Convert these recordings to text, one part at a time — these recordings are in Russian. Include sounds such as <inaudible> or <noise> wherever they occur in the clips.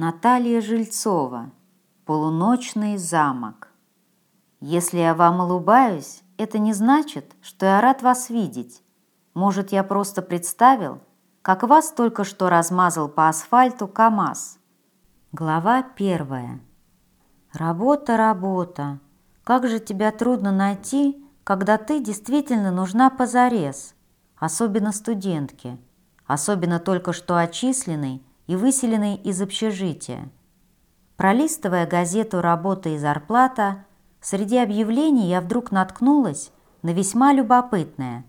Наталья Жильцова. Полуночный замок. Если я вам улыбаюсь, это не значит, что я рад вас видеть. Может, я просто представил, как вас только что размазал по асфальту КамАЗ. Глава первая. Работа, работа. Как же тебя трудно найти, когда ты действительно нужна позарез, особенно студентке, особенно только что отчисленной и выселенный из общежития. Пролистывая газету «Работа и зарплата», среди объявлений я вдруг наткнулась на весьма любопытное.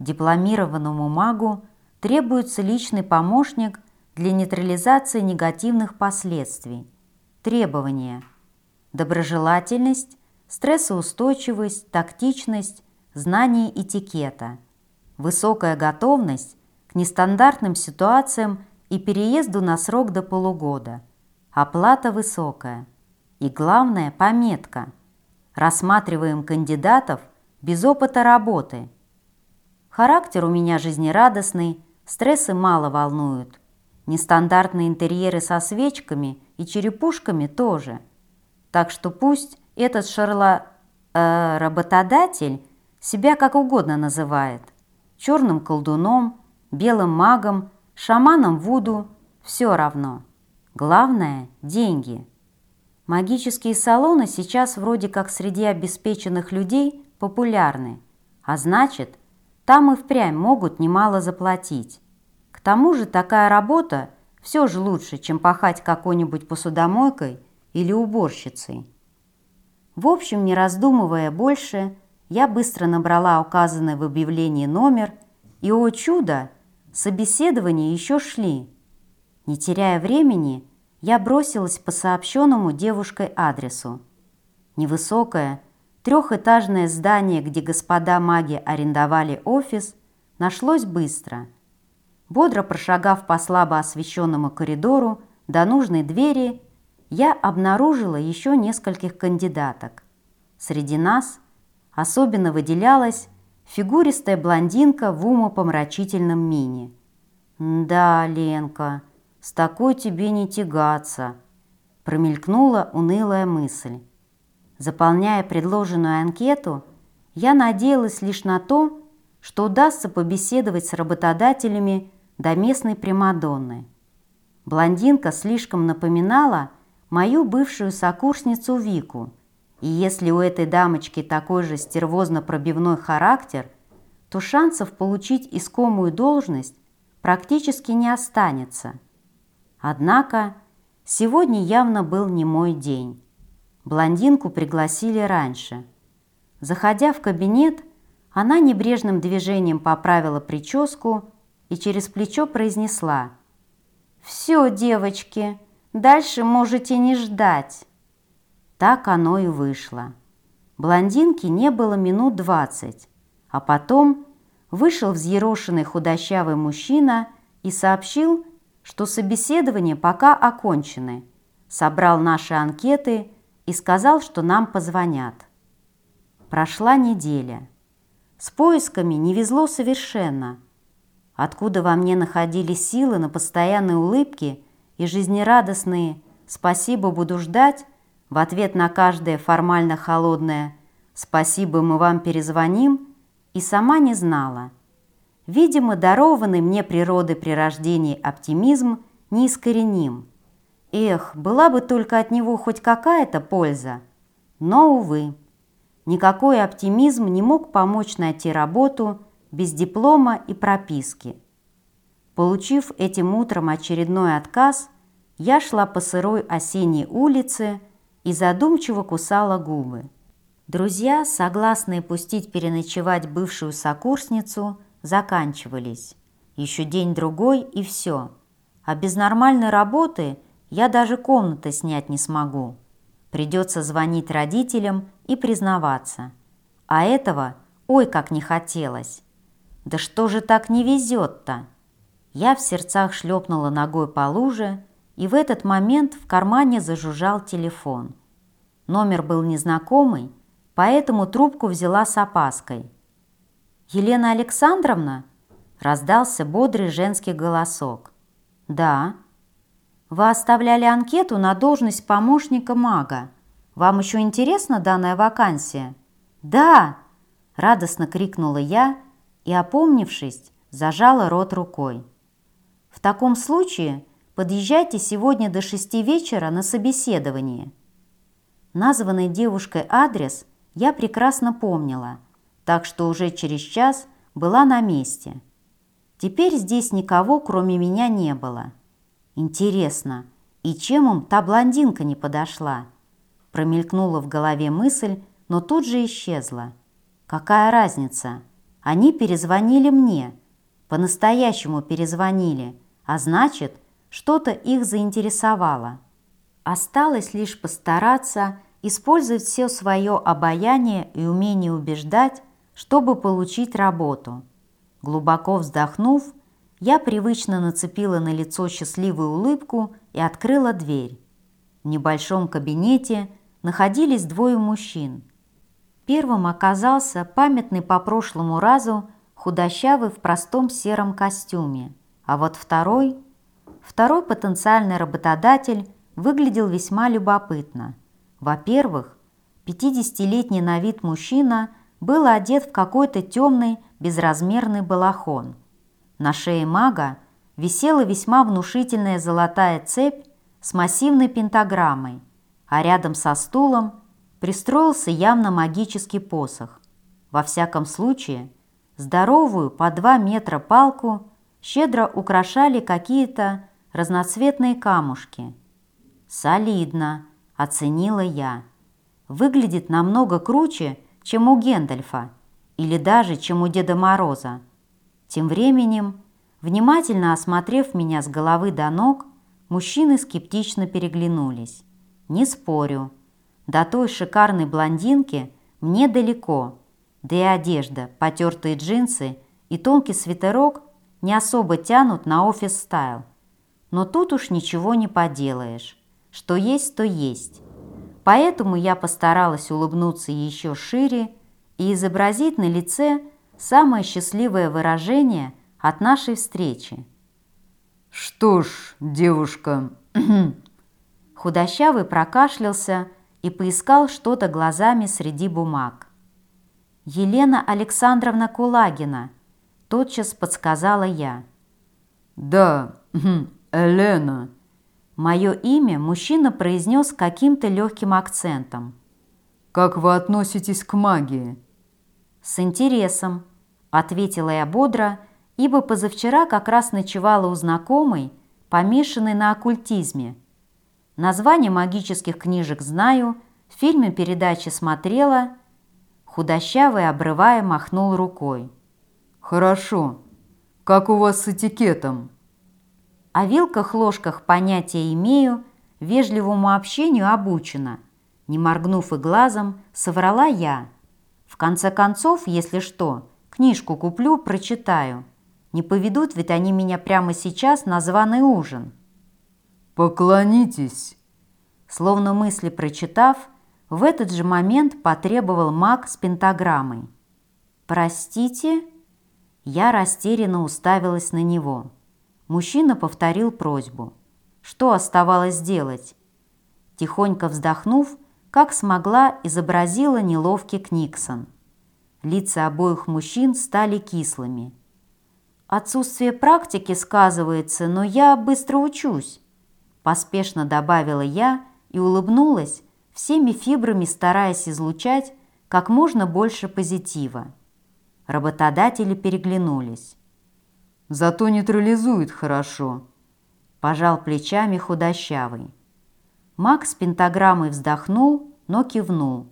Дипломированному магу требуется личный помощник для нейтрализации негативных последствий. Требования – доброжелательность, стрессоустойчивость, тактичность, знание этикета, высокая готовность к нестандартным ситуациям и переезду на срок до полугода. Оплата высокая. И главное – пометка. Рассматриваем кандидатов без опыта работы. Характер у меня жизнерадостный, стрессы мало волнуют. Нестандартные интерьеры со свечками и черепушками тоже. Так что пусть этот шарла... Э, работодатель себя как угодно называет. Черным колдуном, белым магом – Шаманам Вуду все равно. Главное – деньги. Магические салоны сейчас вроде как среди обеспеченных людей популярны, а значит, там и впрямь могут немало заплатить. К тому же такая работа все же лучше, чем пахать какой-нибудь посудомойкой или уборщицей. В общем, не раздумывая больше, я быстро набрала указанный в объявлении номер, и, о чудо, Собеседования еще шли. Не теряя времени, я бросилась по сообщенному девушкой адресу. Невысокое, трехэтажное здание, где господа маги арендовали офис, нашлось быстро. Бодро прошагав по слабо освещенному коридору до нужной двери, я обнаружила еще нескольких кандидаток. Среди нас особенно выделялась фигуристая блондинка в умопомрачительном мини. «Да, Ленка, с такой тебе не тягаться», – промелькнула унылая мысль. Заполняя предложенную анкету, я надеялась лишь на то, что удастся побеседовать с работодателями до местной Примадонны. Блондинка слишком напоминала мою бывшую сокурсницу Вику – и если у этой дамочки такой же стервозно-пробивной характер, то шансов получить искомую должность практически не останется. Однако сегодня явно был не мой день. Блондинку пригласили раньше. Заходя в кабинет, она небрежным движением поправила прическу и через плечо произнесла «Все, девочки, дальше можете не ждать». Так оно и вышло. Блондинки не было минут двадцать, а потом вышел взъерошенный худощавый мужчина и сообщил, что собеседование пока окончены, собрал наши анкеты и сказал, что нам позвонят. Прошла неделя. С поисками не везло совершенно. Откуда во мне находились силы на постоянные улыбки и жизнерадостные «спасибо, буду ждать», в ответ на каждое формально холодное «спасибо, мы вам перезвоним» и сама не знала. Видимо, дарованный мне природой при рождении оптимизм неискореним. Эх, была бы только от него хоть какая-то польза. Но, увы, никакой оптимизм не мог помочь найти работу без диплома и прописки. Получив этим утром очередной отказ, я шла по сырой осенней улице, и задумчиво кусала губы. Друзья, согласные пустить переночевать бывшую сокурсницу, заканчивались. Еще день-другой и все. А без нормальной работы я даже комнаты снять не смогу. Придется звонить родителям и признаваться. А этого ой как не хотелось. Да что же так не везет-то? Я в сердцах шлепнула ногой по луже, и в этот момент в кармане зажужжал телефон. Номер был незнакомый, поэтому трубку взяла с опаской. «Елена Александровна?» – раздался бодрый женский голосок. «Да». Вы оставляли анкету на должность помощника мага. Вам еще интересна данная вакансия? Да! Радостно крикнула я и, опомнившись, зажала рот рукой. В таком случае подъезжайте сегодня до шести вечера на собеседование. Названный девушкой адрес я прекрасно помнила, так что уже через час была на месте. Теперь здесь никого, кроме меня, не было. Интересно, и чем им та блондинка не подошла? Промелькнула в голове мысль, но тут же исчезла. Какая разница? Они перезвонили мне. По-настоящему перезвонили, а значит, что-то их заинтересовало. Осталось лишь постараться использовать все свое обаяние и умение убеждать, чтобы получить работу. Глубоко вздохнув, я привычно нацепила на лицо счастливую улыбку и открыла дверь. В небольшом кабинете находились двое мужчин. Первым оказался памятный по прошлому разу худощавый в простом сером костюме, а вот второй, второй потенциальный работодатель выглядел весьма любопытно. Во-первых, 50-летний на вид мужчина был одет в какой-то темный безразмерный балахон – на шее мага висела весьма внушительная золотая цепь с массивной пентаграммой, а рядом со стулом пристроился явно магический посох. Во всяком случае, здоровую по два метра палку щедро украшали какие-то разноцветные камушки. «Солидно», – оценила я. «Выглядит намного круче, чем у Гендальфа или даже, чем у Деда Мороза». Тем временем, внимательно осмотрев меня с головы до ног, мужчины скептично переглянулись. Не спорю, до той шикарной блондинки мне далеко, да и одежда, потертые джинсы и тонкий свитерок не особо тянут на офис-стайл. Но тут уж ничего не поделаешь. Что есть, то есть. Поэтому я постаралась улыбнуться еще шире и изобразить на лице самое счастливое выражение от нашей встречи. «Что ж, девушка...» <clears throat> Худощавый прокашлялся и поискал что-то глазами среди бумаг. «Елена Александровна Кулагина», – тотчас подсказала я. «Да, Елена». Мое имя мужчина произнес каким-то легким акцентом. «Как вы относитесь к магии?» «С интересом», Ответила я бодро, ибо позавчера как раз ночевала у знакомой, помешанной на оккультизме. Название магических книжек знаю, в фильме передачи смотрела. Худощавый, обрывая, махнул рукой. «Хорошо. Как у вас с этикетом?» О вилках-ложках понятия имею, вежливому общению обучена. Не моргнув и глазом, соврала я. В конце концов, если что, Книжку куплю, прочитаю. Не поведут ведь они меня прямо сейчас на званый ужин. Поклонитесь. Словно мысли прочитав, в этот же момент потребовал маг с пентаграммой. «Простите?» Я растерянно уставилась на него. Мужчина повторил просьбу. Что оставалось делать? Тихонько вздохнув, как смогла, изобразила неловкий Книксон. Лица обоих мужчин стали кислыми. «Отсутствие практики сказывается, но я быстро учусь», поспешно добавила я и улыбнулась, всеми фибрами стараясь излучать как можно больше позитива. Работодатели переглянулись. «Зато нейтрализует хорошо», – пожал плечами худощавый. Макс пентаграммой вздохнул, но кивнул.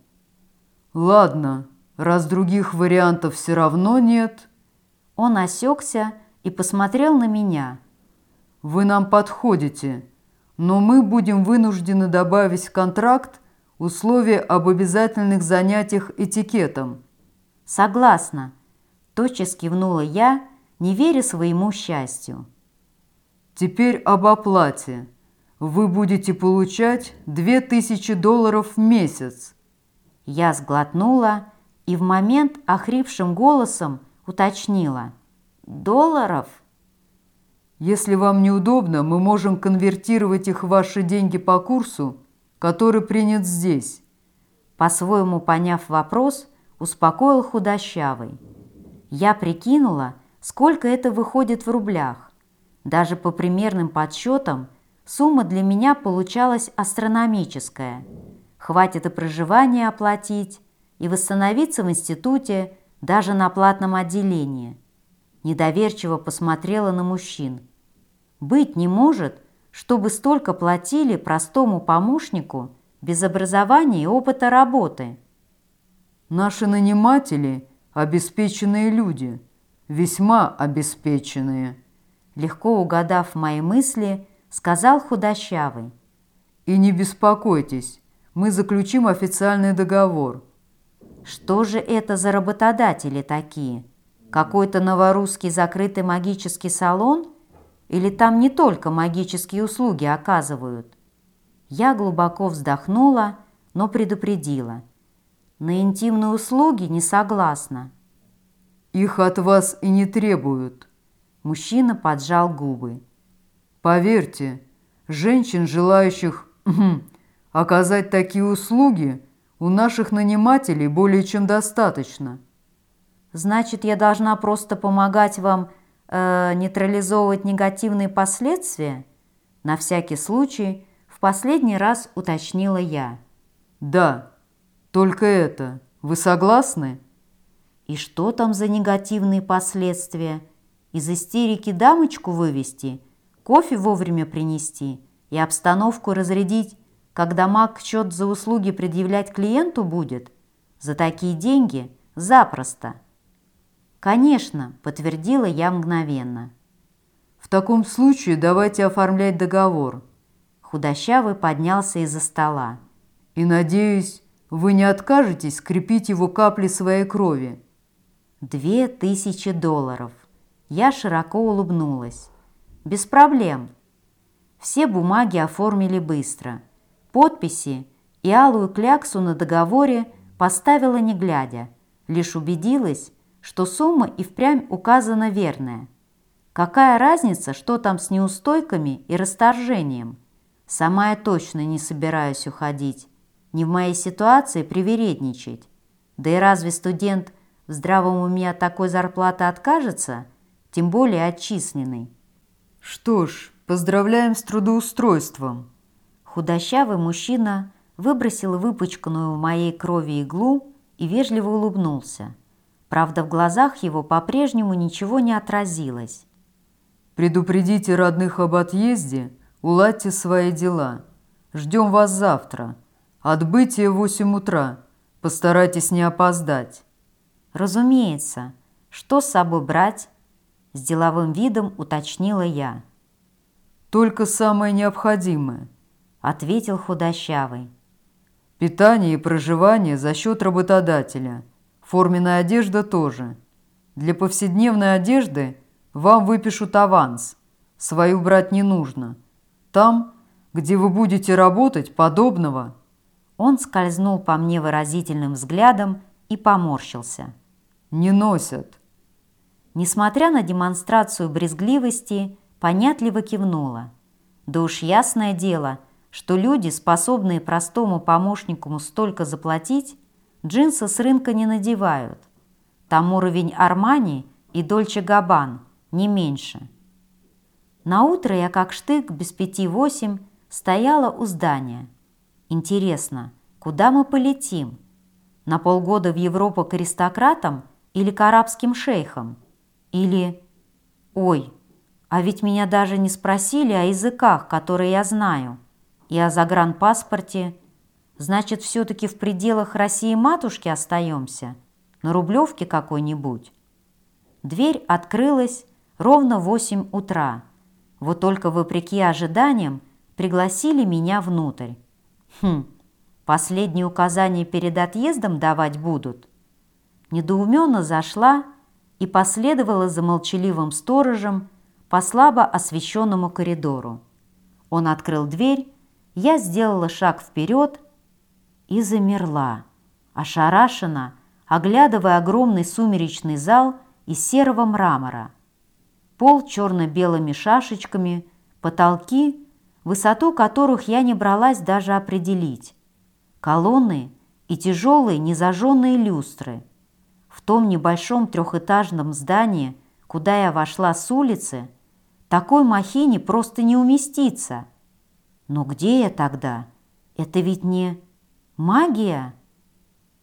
«Ладно, раз других вариантов все равно нет...» Он осекся и посмотрел на меня. «Вы нам подходите, но мы будем вынуждены добавить в контракт условия об обязательных занятиях этикетом». «Согласна», – тотчас кивнула я, не веря своему счастью. «Теперь об оплате. Вы будете получать 2000 долларов в месяц». Я сглотнула и в момент охрипшим голосом уточнила. «Долларов?» Если вам неудобно, мы можем конвертировать их в ваши деньги по курсу, который принят здесь. По-своему поняв вопрос, успокоил худощавый. Я прикинула, сколько это выходит в рублях. Даже по примерным подсчетам сумма для меня получалась астрономическая. Хватит и проживание оплатить, и восстановиться в институте, даже на платном отделении. Недоверчиво посмотрела на мужчин. Быть не может, чтобы столько платили простому помощнику без образования и опыта работы. Наши наниматели – обеспеченные люди, весьма обеспеченные. Легко угадав мои мысли, сказал худощавый. И не беспокойтесь, мы заключим официальный договор. Что же это за работодатели такие? Какой-то новорусский закрытый магический салон – или там не только магические услуги оказывают? Я глубоко вздохнула, но предупредила. На интимные услуги не согласна. Их от вас и не требуют. Мужчина поджал губы. Поверьте, женщин, желающих оказать такие услуги, у наших нанимателей более чем достаточно. Значит, я должна просто помогать вам э, нейтрализовывать негативные последствия? На всякий случай в последний раз уточнила я. Да, только это. Вы согласны? И что там за негативные последствия? Из истерики дамочку вывести, кофе вовремя принести и обстановку разрядить, когда маг счет за услуги предъявлять клиенту будет? За такие деньги запросто. «Конечно», – подтвердила я мгновенно. «В таком случае давайте оформлять договор». Худощавый поднялся из-за стола. «И, надеюсь, вы не откажетесь скрепить его капли своей крови». «Две тысячи долларов». Я широко улыбнулась. «Без проблем». Все бумаги оформили быстро. Подписи и алую кляксу на договоре поставила не глядя. Лишь убедилась, что сумма и впрямь указана верная. Какая разница, что там с неустойками и расторжением? Сама я точно не собираюсь уходить. Не в моей ситуации привередничать. Да и разве студент в здравом уме от такой зарплаты откажется? Тем более отчисленный. Что ж, поздравляем с трудоустройством. Худощавый мужчина выбросил выпачканную в моей крови иглу и вежливо улыбнулся. Правда, в глазах его по-прежнему ничего не отразилось. «Предупредите родных об отъезде, уладьте свои дела. Ждем вас завтра. Отбытие в восемь утра. Постарайтесь не опоздать». «Разумеется. Что с собой брать?» С деловым видом уточнила я. «Только самое необходимое», — ответил худощавый. «Питание и проживание за счет работодателя». Форменная одежда тоже. Для повседневной одежды вам выпишут аванс. Свою брать не нужно. Там, где вы будете работать, подобного. Он скользнул по мне выразительным взглядом и поморщился. Не носят. Несмотря на демонстрацию брезгливости, понятливо кивнула. Да уж ясное дело, что люди, способные простому помощнику столько заплатить, Джинсы с рынка не надевают. Там уровень Армани и Дольче Габбан, не меньше. На утро я как штык без пяти восемь стояла у здания. Интересно, куда мы полетим? На полгода в Европу к аристократам или к арабским шейхам? Или... Ой, а ведь меня даже не спросили о языках, которые я знаю, и о загранпаспорте, Значит, все-таки в пределах России-матушки остаемся? На Рублевке какой-нибудь? Дверь открылась ровно в восемь утра. Вот только вопреки ожиданиям пригласили меня внутрь. Хм, последние указания перед отъездом давать будут? Недоуменно зашла и последовала за молчаливым сторожем по слабо освещенному коридору. Он открыл дверь, я сделала шаг вперед и замерла, ошарашена, оглядывая огромный сумеречный зал из серого мрамора. пол черно-белыми шашечками, потолки, высоту которых я не бралась даже определить, колонны и тяжелые незажженные люстры. Том небольшом трехэтажном здании, куда я вошла с улицы, такой махине просто не уместится. Но где я тогда? Это ведь не магия?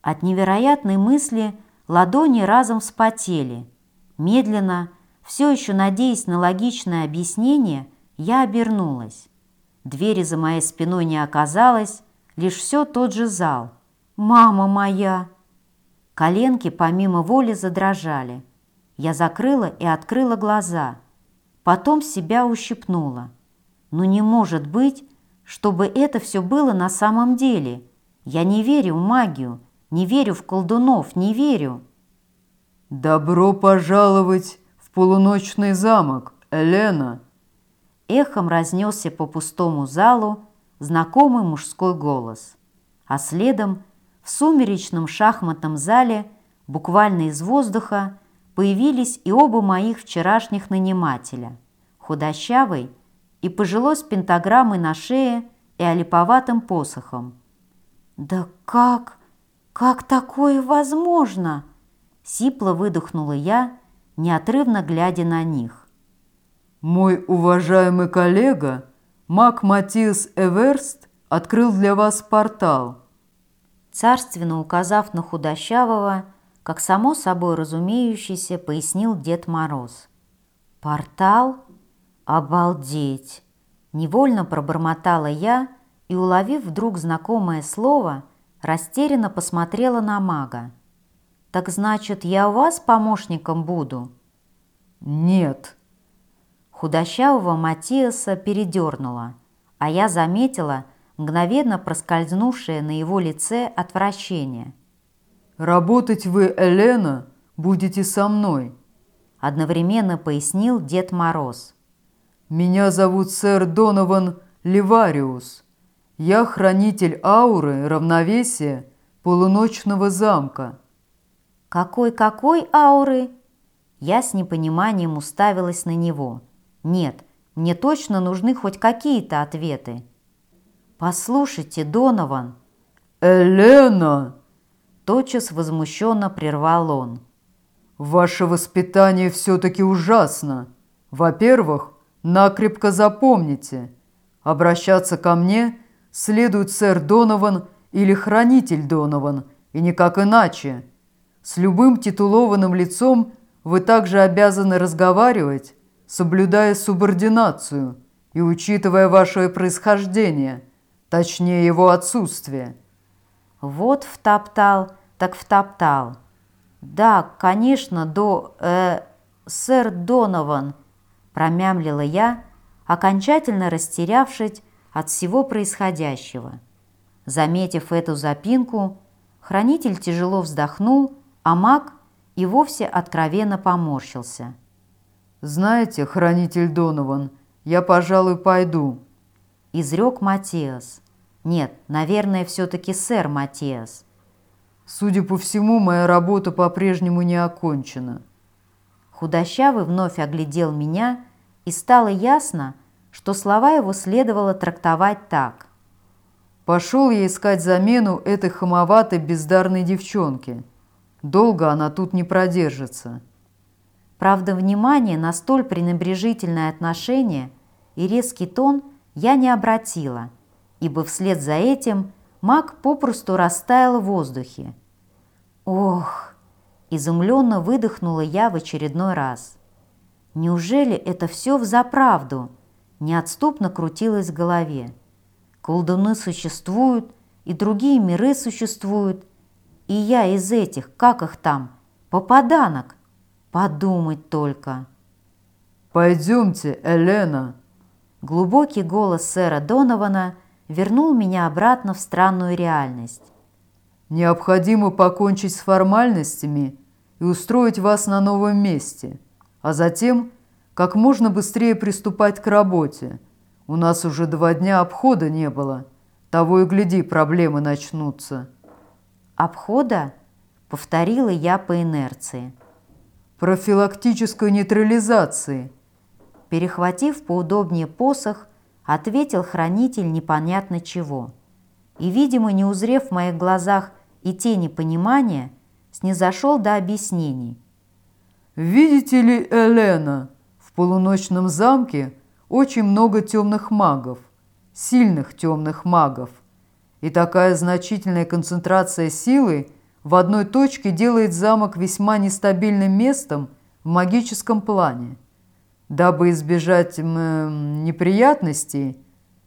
От невероятной мысли ладони разом вспотели. Медленно, все еще надеясь на логичное объяснение, я обернулась. Двери за моей спиной не оказалось, лишь все тот же зал. «Мама моя!» Коленки помимо воли задрожали. Я закрыла и открыла глаза. Потом себя ущипнула. Но не может быть, чтобы это все было на самом деле. Я не верю в магию, не верю в колдунов, не верю. «Добро пожаловать в полуночный замок, Елена!» Эхом разнесся по пустому залу знакомый мужской голос, а следом в сумеречном шахматном зале буквально из воздуха появились и оба моих вчерашних нанимателя, худощавый и пожилой с пентаграммой на шее и олиповатым посохом. «Да как? Как такое возможно?» Сипло выдохнула я, неотрывно глядя на них. «Мой уважаемый коллега, маг Матиас Эверст, открыл для вас портал». Царственно указав на худощавого, как само собой разумеющийся, пояснил Дед Мороз. «Портал? Обалдеть!» Невольно пробормотала я и, уловив вдруг знакомое слово, растерянно посмотрела на мага. «Так значит, я у вас помощником буду?» «Нет». Худощавого Матиаса передернула, а я заметила мгновенно проскользнувшее на его лице отвращение. «Работать вы, Елена, будете со мной», одновременно пояснил Дед Мороз. «Меня зовут сэр Донован Ливариус. Я хранитель ауры равновесия полуночного замка». «Какой-какой ауры?» Я с непониманием уставилась на него. «Нет, мне точно нужны хоть какие-то ответы». «Послушайте, Донован!» «Элена!» Тотчас возмущенно прервал он. «Ваше воспитание все-таки ужасно. Во-первых, накрепко запомните, обращаться ко мне следует сэр Донован или хранитель Донован, и никак иначе. С любым титулованным лицом вы также обязаны разговаривать, соблюдая субординацию и учитывая ваше происхождение, точнее его отсутствие». Вот втоптал, так втоптал. Да, конечно, до... Э, сэр Донован, промямлила я, окончательно растерявшись от всего происходящего. Заметив эту запинку, хранитель тяжело вздохнул, а маг и вовсе откровенно поморщился. «Знаете, хранитель Донован, я, пожалуй, пойду», — изрек Матиас. «Нет, наверное, все-таки сэр Матиас». Судя по всему, моя работа по-прежнему не окончена. Худощавый вновь оглядел меня, и стало ясно, что слова его следовало трактовать так. Пошел я искать замену этой хамоватой бездарной девчонке. Долго она тут не продержится. Правда, внимание на столь пренебрежительное отношение и резкий тон я не обратила, ибо вслед за этим маг попросту растаял в воздухе. «Ох!» – изумленно выдохнула я в очередной раз. «Неужели это все взаправду?» – неотступно крутилось в голове. «Колдуны существуют, и другие миры существуют, и я из этих, как их там, попаданок. Подумать только!» «Пойдемте, Елена!» Глубокий голос сэра Донована – вернул меня обратно в странную реальность. «Необходимо покончить с формальностями и устроить вас на новом месте, а затем как можно быстрее приступать к работе. У нас уже два дня обхода не было. Того и гляди, проблемы начнутся». «Обхода?» — повторила я по инерции. «Профилактической нейтрализации. Перехватив поудобнее посох, ответил хранитель непонятно чего. И, видимо, не узрев в моих глазах и тени понимания, снизошел до объяснений. «Видите ли, Элена, в полуночном замке очень много темных магов, сильных темных магов, и такая значительная концентрация силы в одной точке делает замок весьма нестабильным местом в магическом плане. Дабы избежать неприятностей,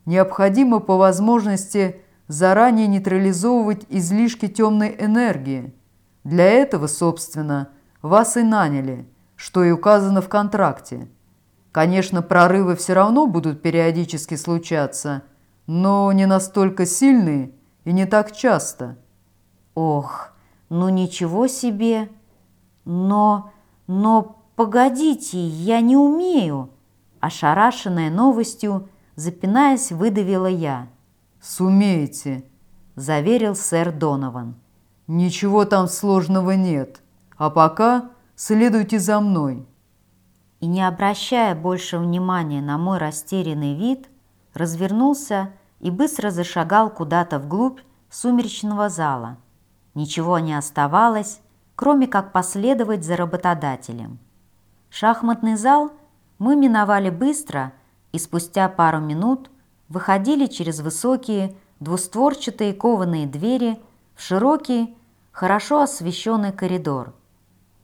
необходимо по возможности заранее нейтрализовывать излишки темной энергии. Для этого, собственно, вас и наняли, что и указано в контракте. Конечно, прорывы все равно будут периодически случаться, но не настолько сильные и не так часто. Ох, ну ничего себе! Но, но погодите, я не умею! Ошарашенная новостью, запинаясь, выдавила я. «Сумеете», – заверил сэр Донован. «Ничего там сложного нет, а пока следуйте за мной». И не обращая больше внимания на мой растерянный вид, развернулся и быстро зашагал куда-то вглубь сумеречного зала. Ничего не оставалось, кроме как последовать за работодателем. Шахматный зал мы миновали быстро и спустя пару минут выходили через высокие двустворчатые кованые двери в широкий, хорошо освещенный коридор.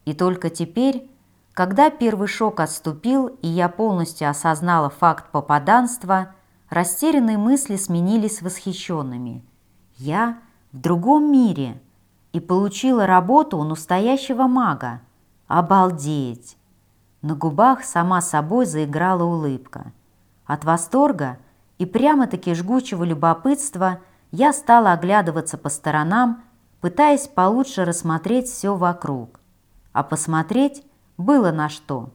И только теперь, когда первый шок отступил и я полностью осознала факт попаданства, Растерянные мысли сменились восхищенными. Я в другом мире и получила работу у настоящего мага. Обалдеть! На губах сама собой заиграла улыбка. От восторга и прямо-таки жгучего любопытства я стала оглядываться по сторонам, пытаясь получше рассмотреть все вокруг. А посмотреть было на что.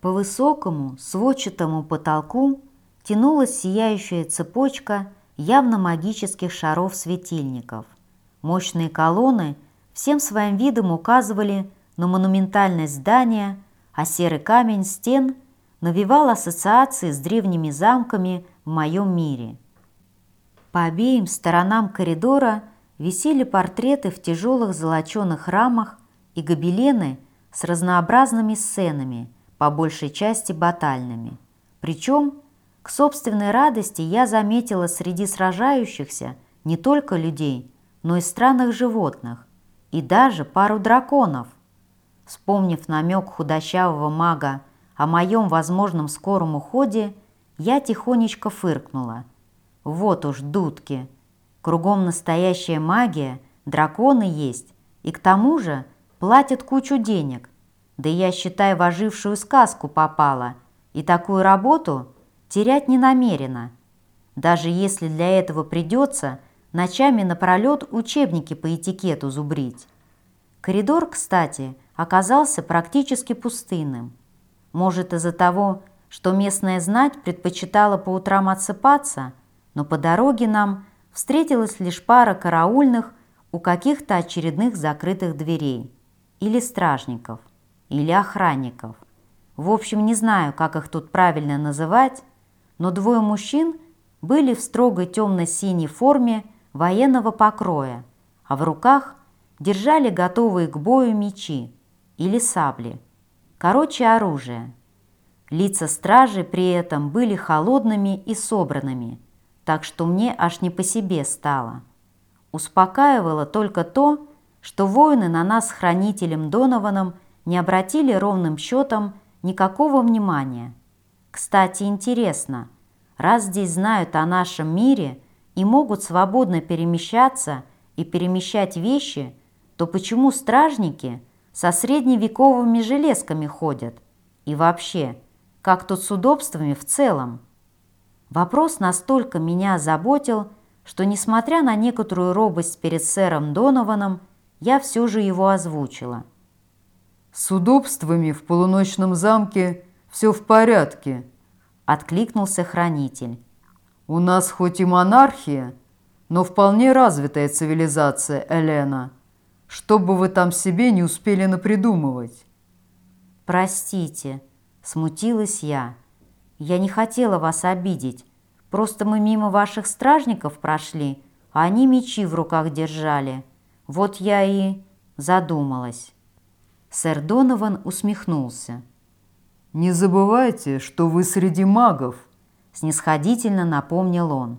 По высокому сводчатому потолку тянулась сияющая цепочка явно магических шаров-светильников. Мощные колонны всем своим видом указывали на монументальность здания, а серый камень стен навевал ассоциации с древними замками в моем мире. По обеим сторонам коридора висели портреты в тяжелых золоченых рамах и гобелены с разнообразными сценами, по большей части батальными. Причем к собственной радости я заметила среди сражающихся не только людей, но и странных животных, и даже пару драконов. Вспомнив намек худощавого мага о моем возможном скором уходе, я тихонечко фыркнула. Вот уж дудки. Кругом настоящая магия, драконы есть, и к тому же платят кучу денег. Да я, считай, в ожившую сказку попала, и такую работу терять не намерена. Даже если для этого придется ночами напролет учебники по этикету зубрить. Коридор, кстати, оказался практически пустынным. Может, из-за того, что местная знать предпочитала по утрам отсыпаться, но по дороге нам встретилась лишь пара караульных у каких-то очередных закрытых дверей, или стражников, или охранников. В общем, не знаю, как их тут правильно называть, но двое мужчин были в строгой темно-синей форме военного покроя, а в руках держали готовые к бою мечи или сабли. Короче, оружие. Лица стражи при этом были холодными и собранными, так что мне аж не по себе стало. Успокаивало только то, что воины на нас с хранителем Донованом не обратили ровным счетом никакого внимания. Кстати, интересно, раз здесь знают о нашем мире и могут свободно перемещаться и перемещать вещи, то почему стражники со средневековыми железками ходят? И вообще, как тут с удобствами в целом? Вопрос настолько меня заботил, что, несмотря на некоторую робость перед сэром Донованом, я все же его озвучила. «С удобствами в полуночном замке все в порядке», – откликнулся хранитель. «У нас хоть и монархия, но вполне развитая цивилизация, Элена. Что бы вы там себе не успели напридумывать?» «Простите», – смутилась я. Я не хотела вас обидеть. Просто мы мимо ваших стражников прошли, а они мечи в руках держали. Вот я и задумалась». Сэр Донован усмехнулся. «Не забывайте, что вы среди магов», — снисходительно напомнил он.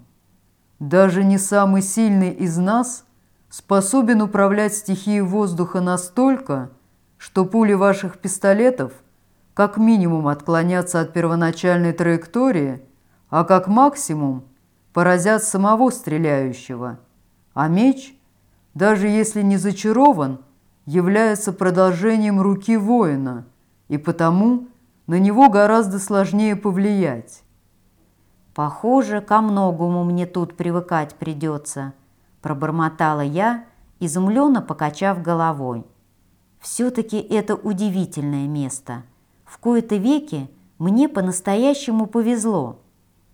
«Даже не самый сильный из нас способен управлять стихией воздуха настолько, что пули ваших пистолетов как минимум отклонятся от первоначальной траектории, а как максимум поразят самого стреляющего. А меч, даже если не зачарован, является продолжением руки воина, и потому на него гораздо сложнее повлиять. «Похоже, ко многому мне тут привыкать придется», – пробормотала я, изумленно покачав головой. «Все-таки это удивительное место. В кои-то веки мне по-настоящему повезло».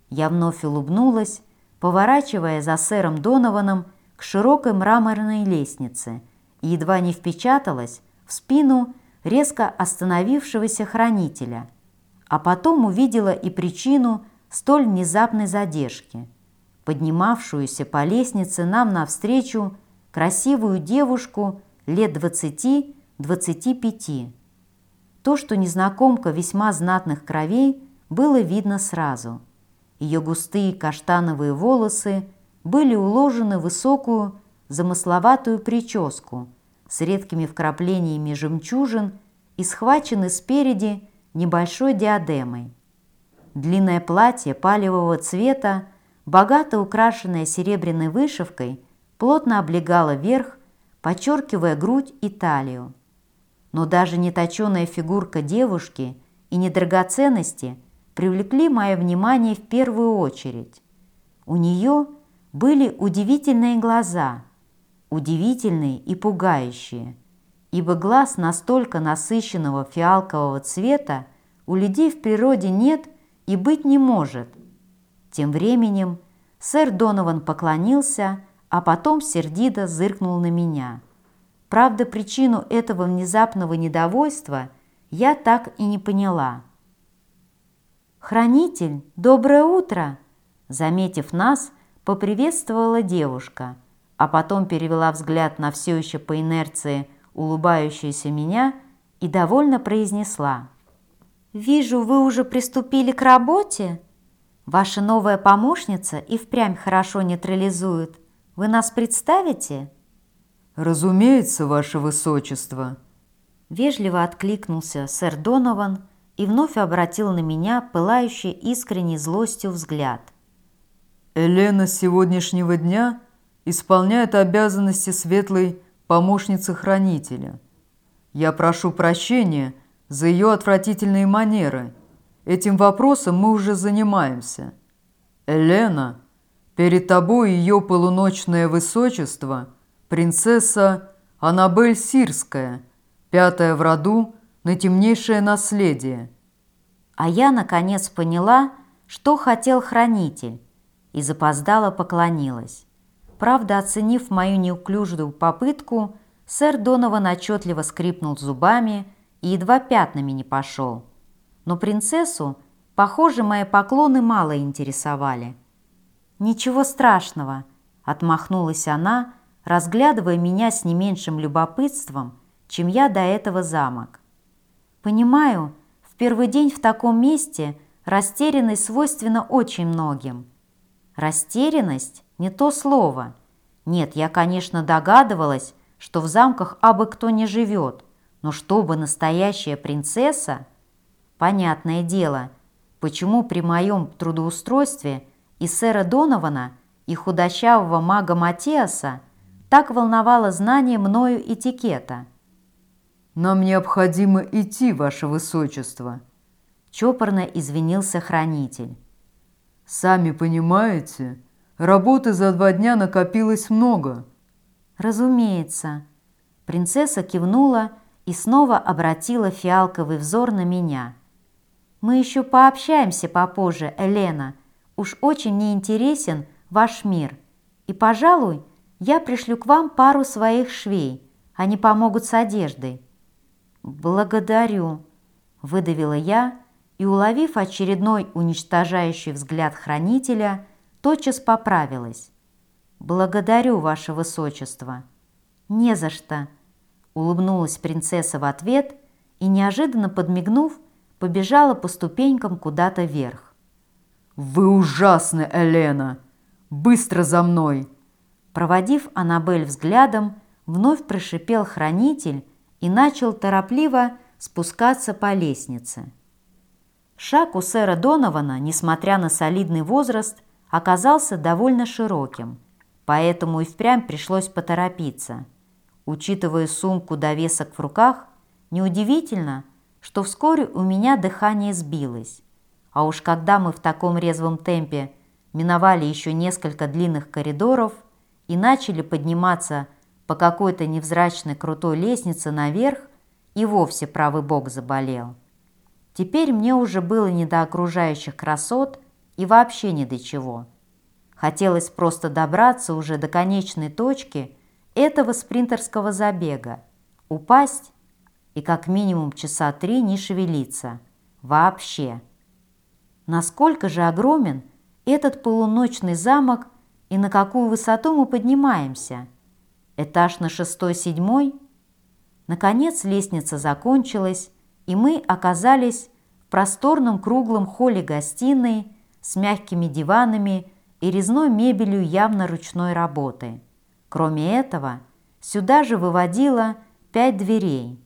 Я вновь улыбнулась, поворачивая за сэром Донованом к широкой мраморной лестнице – и едва не впечаталась в спину резко остановившегося хранителя, а потом увидела и причину столь внезапной задержки, поднимавшуюся по лестнице нам навстречу красивую девушку лет двадцати-двадцати пяти. То, что незнакомка весьма знатных кровей, было видно сразу. Ее густые каштановые волосы были уложены в высокую замысловатую прическу с редкими вкраплениями жемчужин и схвачены спереди небольшой диадемой. Длинное платье палевого цвета, богато украшенное серебряной вышивкой, плотно облегало верх, подчеркивая грудь и талию. Но даже неточеная фигурка девушки и недрагоценности привлекли мое внимание в первую очередь. У нее были удивительные глаза – удивительные и пугающие, ибо глаз настолько насыщенного фиалкового цвета у людей в природе нет и быть не может. Тем временем сэр Донован поклонился, а потом сердито зыркнул на меня. Правда, причину этого внезапного недовольства я так и не поняла. «Хранитель, доброе утро!» Заметив нас, поприветствовала девушка – а потом перевела взгляд на все еще по инерции улыбающуюся меня и довольно произнесла. «Вижу, вы уже приступили к работе? Ваша новая помощница и впрямь хорошо нейтрализует. Вы нас представите?» «Разумеется, ваше высочество!» Вежливо откликнулся сэр Донован и вновь обратил на меня пылающий искренней злостью взгляд. «Элена с сегодняшнего дня – исполняет обязанности светлой помощницы хранителя. Я прошу прощения за ее отвратительные манеры. Этим вопросом мы уже занимаемся. Елена, перед тобой ее полуночное высочество, принцесса Аннабель Сирская, пятая в роду, на темнейшее наследие. А я, наконец, поняла, что хотел хранитель, и запоздала поклонилась. Правда, оценив мою неуклюжую попытку, сэр Донован отчетливо скрипнул зубами и едва пятнами не пошел. Но принцессу, похоже, мои поклоны мало интересовали. «Ничего страшного», — отмахнулась она, разглядывая меня с не меньшим любопытством, чем я до этого замок. «Понимаю, в первый день в таком месте растерянность свойственна очень многим. Растерянность не то слово. Нет, я, конечно, догадывалась, что в замках абы кто не живет, но чтобы настоящая принцесса... Понятное дело, почему при моем трудоустройстве и сэра Донована, и худощавого мага Матиаса так волновало знание мною этикета. «Нам необходимо идти, ваше высочество», — чопорно извинился хранитель. «Сами понимаете, Работы за два дня накопилось много. Разумеется. Принцесса кивнула и снова обратила фиалковый взор на меня. Мы еще пообщаемся попозже, Елена. Уж очень мне интересен ваш мир. И, пожалуй, я пришлю к вам пару своих швей. Они помогут с одеждой. Благодарю, выдавила я и, уловив очередной уничтожающий взгляд хранителя, тотчас поправилась. «Благодарю, ваше высочество». «Не за что», — улыбнулась принцесса в ответ и, неожиданно подмигнув, побежала по ступенькам куда-то вверх. «Вы ужасны, Элена! Быстро за мной!» Проводив Аннабель взглядом, вновь прошипел хранитель и начал торопливо спускаться по лестнице. Шаг у сэра Донована, несмотря на солидный возраст, оказался довольно широким, поэтому и впрямь пришлось поторопиться. Учитывая сумку довесок в руках, неудивительно, что вскоре у меня дыхание сбилось. А уж когда мы в таком резвом темпе миновали еще несколько длинных коридоров и начали подниматься по какой-то невзрачной крутой лестнице наверх, и вовсе правый бок заболел. Теперь мне уже было не до окружающих красот и вообще ни до чего. Хотелось просто добраться уже до конечной точки этого спринтерского забега, упасть и как минимум часа три не шевелиться. Вообще. Насколько же огромен этот полуночный замок и на какую высоту мы поднимаемся? Этаж на шестой-седьмой? Наконец лестница закончилась, и мы оказались в просторном круглом холле гостиной с мягкими диванами и резной мебелью явно ручной работы. Кроме этого, сюда же выводило пять дверей.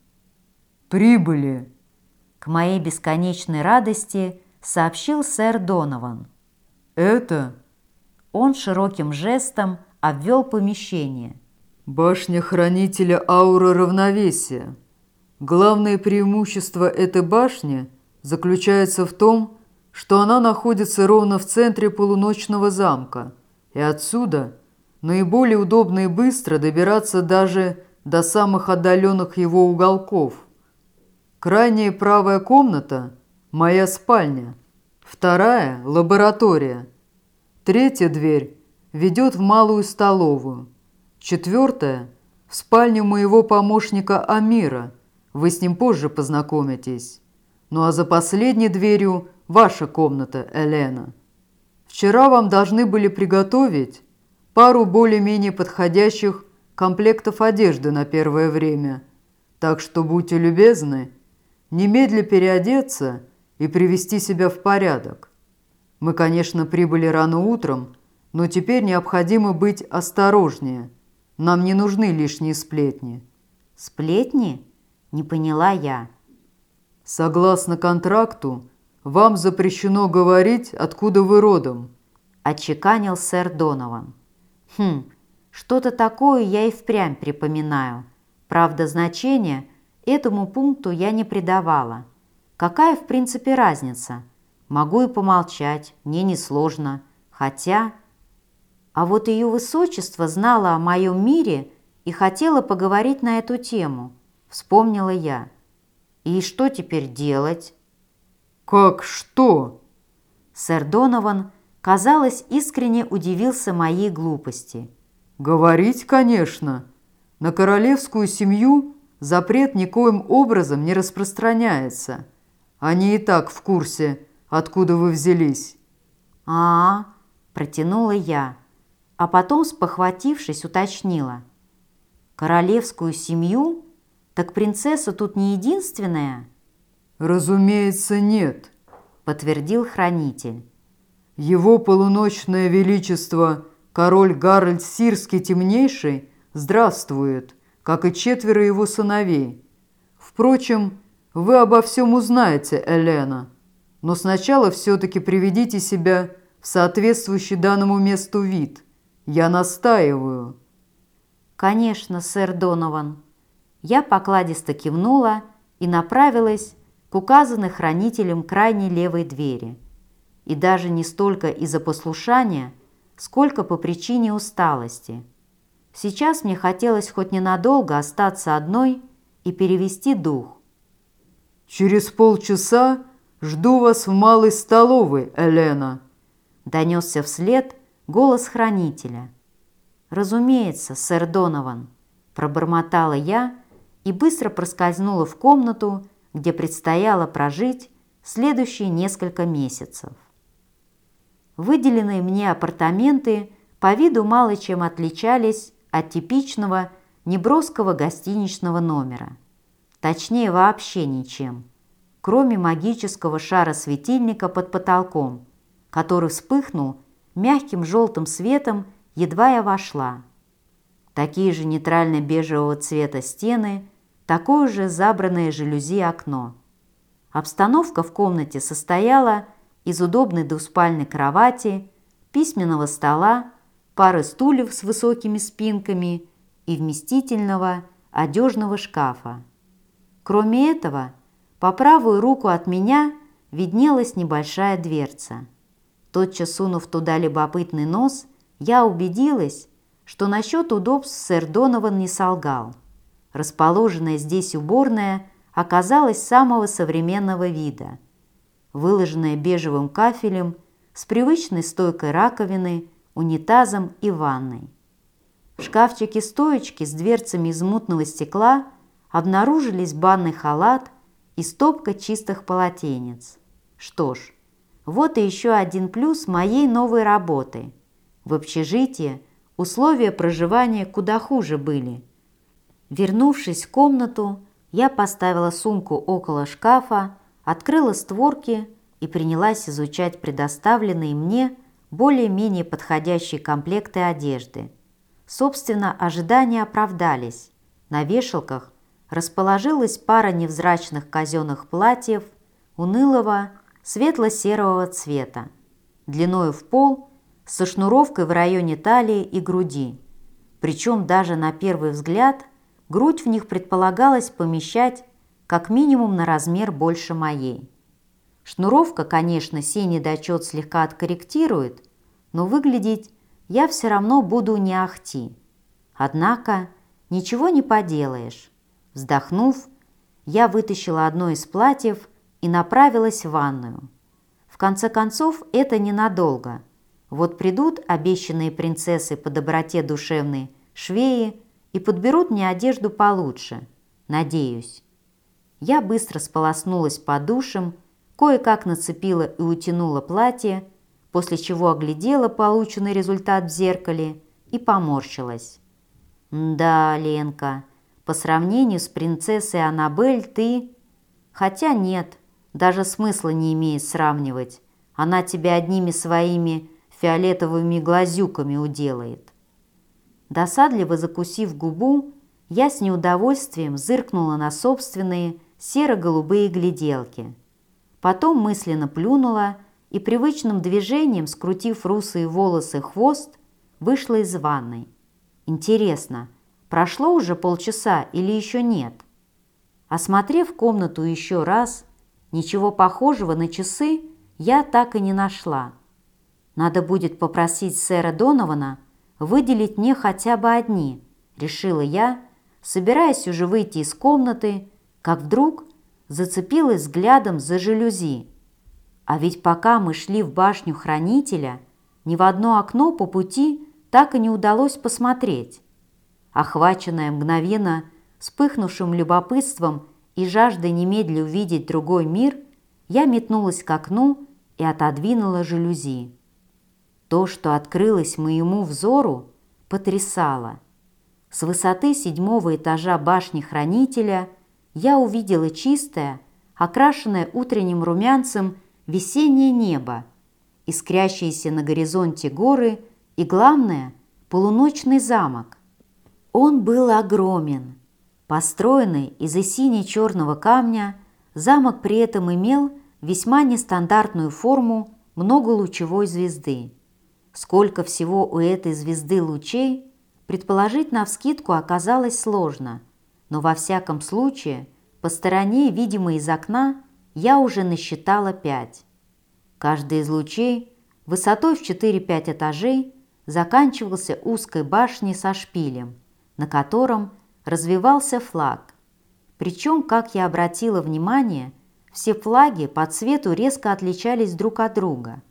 «Прибыли!» К моей бесконечной радости сообщил сэр Донован. «Это?» Он широким жестом обвел помещение. «Башня хранителя ауры равновесия». Главное преимущество этой башни заключается в том, что она находится ровно в центре полуночного замка, и отсюда наиболее удобно и быстро добираться даже до самых отдаленных его уголков. Крайняя правая комната – моя спальня, вторая – лаборатория, третья дверь ведет в малую столовую, четвертая – в спальню моего помощника Амира – вы с ним позже познакомитесь. Ну а за последней дверью ваша комната, Елена. Вчера вам должны были приготовить пару более-менее подходящих комплектов одежды на первое время. Так что будьте любезны, немедля переодеться и привести себя в порядок. Мы, конечно, прибыли рано утром, но теперь необходимо быть осторожнее. Нам не нужны лишние сплетни». «Сплетни?» Не поняла я. Согласно контракту, вам запрещено говорить, откуда вы родом. Отчеканил сэр Донован. Хм, что-то такое я и впрямь припоминаю. Правда, значения этому пункту я не придавала. Какая, в принципе, разница? Могу и помолчать, мне несложно. Хотя... А вот ее высочество знала о моем мире и хотела поговорить на эту тему. Вспомнила я. И что теперь делать? Как что? Сэр Донован, казалось, искренне удивился моей глупости. Говорить, конечно. На королевскую семью запрет никоим образом не распространяется. Они и так в курсе, откуда вы взялись. А, -а, -а протянула я, а потом, спохватившись, уточнила. Королевскую семью так принцесса тут не единственная? Разумеется, нет, подтвердил хранитель. Его полуночное величество, король Гарольд Сирский темнейший, здравствует, как и четверо его сыновей. Впрочем, вы обо всем узнаете, Елена, но сначала все-таки приведите себя в соответствующий данному месту вид. Я настаиваю. Конечно, сэр Донован. Я покладисто кивнула и направилась к указанной хранителем крайней левой двери. И даже не столько из-за послушания, сколько по причине усталости. Сейчас мне хотелось хоть ненадолго остаться одной и перевести дух. «Через полчаса жду вас в малой столовой, Елена», донесся вслед голос хранителя. «Разумеется, сэр Донован», пробормотала я, и быстро проскользнула в комнату, где предстояло прожить следующие несколько месяцев. Выделенные мне апартаменты по виду мало чем отличались от типичного неброского гостиничного номера. Точнее, вообще ничем, кроме магического шара-светильника под потолком, который вспыхнул мягким желтым светом, едва я вошла. Такие же нейтрально-бежевого цвета стены, такое же забранное жалюзи окно. Обстановка в комнате состояла из удобной двуспальной кровати, письменного стола, пары стульев с высокими спинками и вместительного одежного шкафа. Кроме этого, по правую руку от меня виднелась небольшая дверца. Тотчас сунув туда любопытный нос, я убедилась, что насчет удобств сэр Донован не солгал. Расположенная здесь уборная оказалась самого современного вида, выложенная бежевым кафелем с привычной стойкой раковины, унитазом и ванной. В шкафчике стоечки с дверцами из мутного стекла обнаружились банный халат и стопка чистых полотенец. Что ж, вот и еще один плюс моей новой работы. В общежитии условия проживания куда хуже были. Вернувшись в комнату, я поставила сумку около шкафа, открыла створки и принялась изучать предоставленные мне более-менее подходящие комплекты одежды. Собственно, ожидания оправдались. На вешалках расположилась пара невзрачных казенных платьев унылого светло-серого цвета, длиною в пол, со шнуровкой в районе талии и груди. Причем даже на первый взгляд грудь в них предполагалось помещать как минимум на размер больше моей. Шнуровка, конечно, сей недочет слегка откорректирует, но выглядеть я все равно буду не ахти. Однако ничего не поделаешь. Вздохнув, я вытащила одно из платьев и направилась в ванную. В конце концов, это ненадолго. Вот придут обещанные принцессы по доброте душевной швеи и подберут мне одежду получше. Надеюсь. Я быстро сполоснулась по душам, кое-как нацепила и утянула платье, после чего оглядела полученный результат в зеркале и поморщилась. «Да, Ленка, по сравнению с принцессой Аннабель ты...» «Хотя нет, даже смысла не имеет сравнивать. Она тебя одними своими фиолетовыми глазюками уделает». Досадливо закусив губу, я с неудовольствием зыркнула на собственные серо-голубые гляделки – Потом мысленно плюнула и привычным движением, скрутив русые волосы хвост, вышла из ванной. Интересно, прошло уже полчаса или еще нет? Осмотрев комнату еще раз, ничего похожего на часы я так и не нашла. Надо будет попросить сэра Донована выделить мне хотя бы одни, решила я, собираясь уже выйти из комнаты, как вдруг зацепилась взглядом за жалюзи. А ведь пока мы шли в башню хранителя, ни в одно окно по пути так и не удалось посмотреть. Охваченная мгновенно вспыхнувшим любопытством и жаждой немедля увидеть другой мир, я метнулась к окну и отодвинула жалюзи. То, что открылось моему взору, потрясало. С высоты седьмого этажа башни хранителя – я увидела чистое, окрашенное утренним румянцем весеннее небо, искрящиеся на горизонте горы и, главное, полуночный замок. Он был огромен. Построенный из сине-черного камня, замок при этом имел весьма нестандартную форму многолучевой звезды. Сколько всего у этой звезды лучей, предположить навскидку оказалось сложно – но во всяком случае по стороне, видимо из окна, я уже насчитала пять. Каждый из лучей высотой в 4-5 этажей заканчивался узкой башней со шпилем, на котором развивался флаг. Причем, как я обратила внимание, все флаги по цвету резко отличались друг от друга.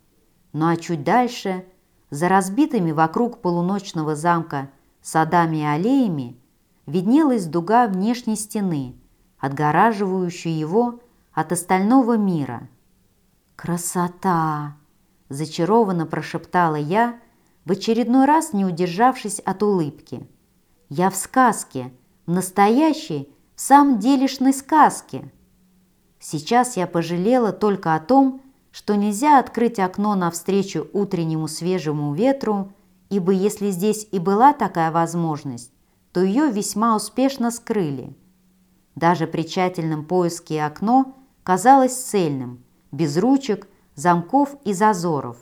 Ну а чуть дальше, за разбитыми вокруг полуночного замка садами и аллеями, виднелась дуга внешней стены, отгораживающая его от остального мира. «Красота!» – зачарованно прошептала я, в очередной раз не удержавшись от улыбки. «Я в сказке, в настоящей, в самом делешной сказке!» Сейчас я пожалела только о том, что нельзя открыть окно навстречу утреннему свежему ветру, ибо если здесь и была такая возможность, то ее весьма успешно скрыли. Даже при тщательном поиске окно казалось цельным, без ручек, замков и зазоров.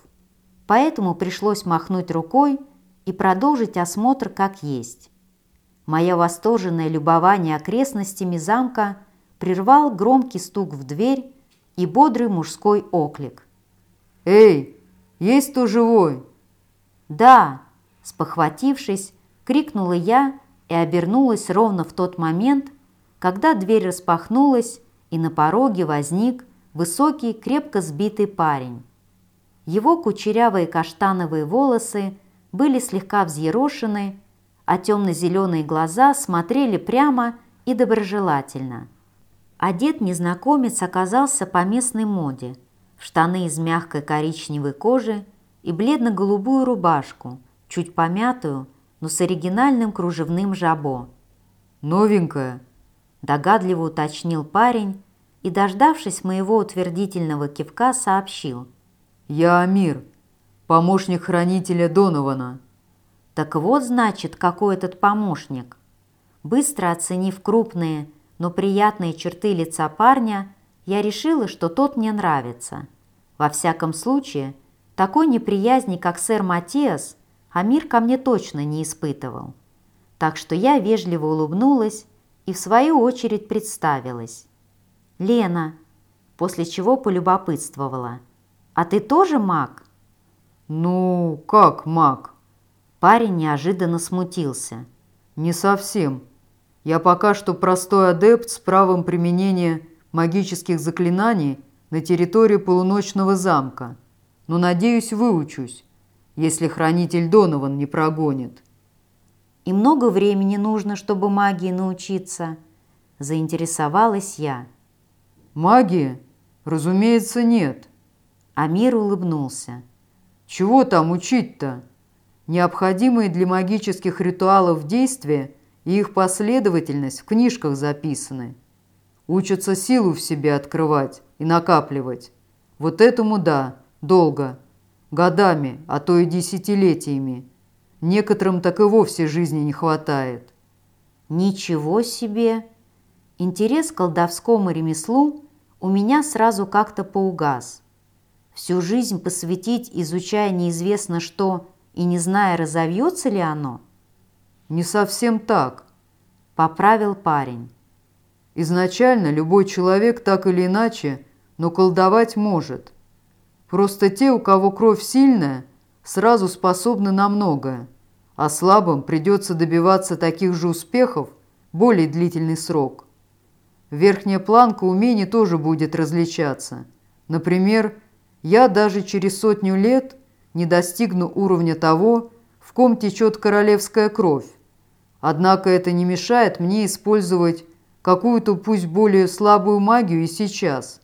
Поэтому пришлось махнуть рукой и продолжить осмотр как есть. Мое восторженное любование окрестностями замка прервал громкий стук в дверь и бодрый мужской оклик. «Эй, есть кто живой?» «Да!» – спохватившись, крикнула я и обернулась ровно в тот момент, когда дверь распахнулась, и на пороге возник высокий, крепко сбитый парень. Его кучерявые каштановые волосы были слегка взъерошены, а темно-зеленые глаза смотрели прямо и доброжелательно. Одет незнакомец оказался по местной моде в штаны из мягкой коричневой кожи и бледно-голубую рубашку, чуть помятую, но с оригинальным кружевным жабо. «Новенькая», – догадливо уточнил парень и, дождавшись моего утвердительного кивка, сообщил. «Я Амир, помощник хранителя Донована». «Так вот, значит, какой этот помощник». Быстро оценив крупные, но приятные черты лица парня, я решила, что тот мне нравится. Во всяком случае, такой неприязни, как сэр Матиас, Амир ко мне точно не испытывал. Так что я вежливо улыбнулась и в свою очередь представилась. «Лена», после чего полюбопытствовала. «А ты тоже маг?» «Ну, как маг?» Парень неожиданно смутился. «Не совсем. Я пока что простой адепт с правом применения магических заклинаний на территории полуночного замка, но, надеюсь, выучусь, если хранитель Донован не прогонит». «И много времени нужно, чтобы магии научиться?» – заинтересовалась я. Магии? Разумеется, нет. Амир улыбнулся. Чего там учить-то? Необходимые для магических ритуалов действия и их последовательность в книжках записаны. Учатся силу в себе открывать и накапливать. Вот этому да, долго. Годами, а то и десятилетиями. Некоторым так и вовсе жизни не хватает. Ничего себе! Интерес к колдовскому ремеслу у меня сразу как-то поугас. Всю жизнь посвятить, изучая неизвестно что и не зная, разовьется ли оно? Не совсем так, поправил парень. Изначально любой человек так или иначе, но колдовать может. Просто те, у кого кровь сильная, сразу способны на многое, а слабым придется добиваться таких же успехов более длительный срок. Верхняя планка умений тоже будет различаться. Например, я даже через сотню лет не достигну уровня того, в ком течет королевская кровь. Однако это не мешает мне использовать какую-то пусть более слабую магию и сейчас.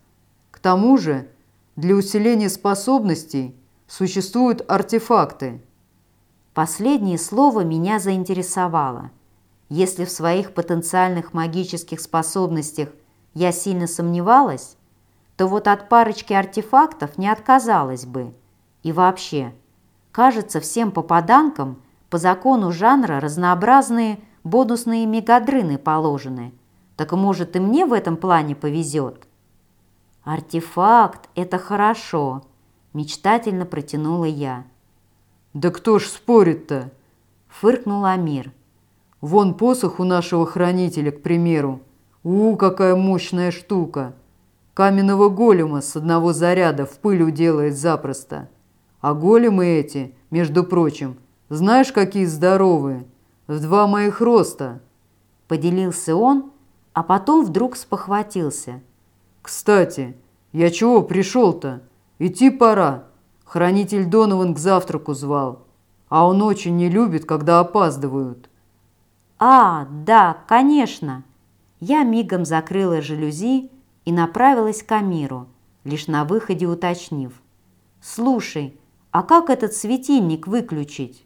К тому же, для усиления способностей существуют артефакты. Последнее слово меня заинтересовало – если в своих потенциальных магических способностях я сильно сомневалась, то вот от парочки артефактов не отказалась бы. И вообще, кажется, всем попаданкам по закону жанра разнообразные бонусные мегадрыны положены. Так может и мне в этом плане повезет? Артефакт – это хорошо, мечтательно протянула я. Да кто ж спорит-то? Фыркнул Амир. Вон посох у нашего хранителя, к примеру. У, какая мощная штука! Каменного голема с одного заряда в пыль уделает запросто. А големы эти, между прочим, знаешь, какие здоровые? В два моих роста. Поделился он, а потом вдруг спохватился. Кстати, я чего пришел-то? Идти пора. Хранитель Донован к завтраку звал. А он очень не любит, когда опаздывают. «А, да, конечно!» Я мигом закрыла жалюзи и направилась к Амиру, лишь на выходе уточнив. «Слушай, а как этот светильник выключить?»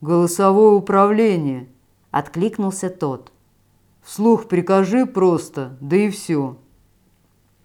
«Голосовое управление», — откликнулся тот. «Вслух прикажи просто, да и все».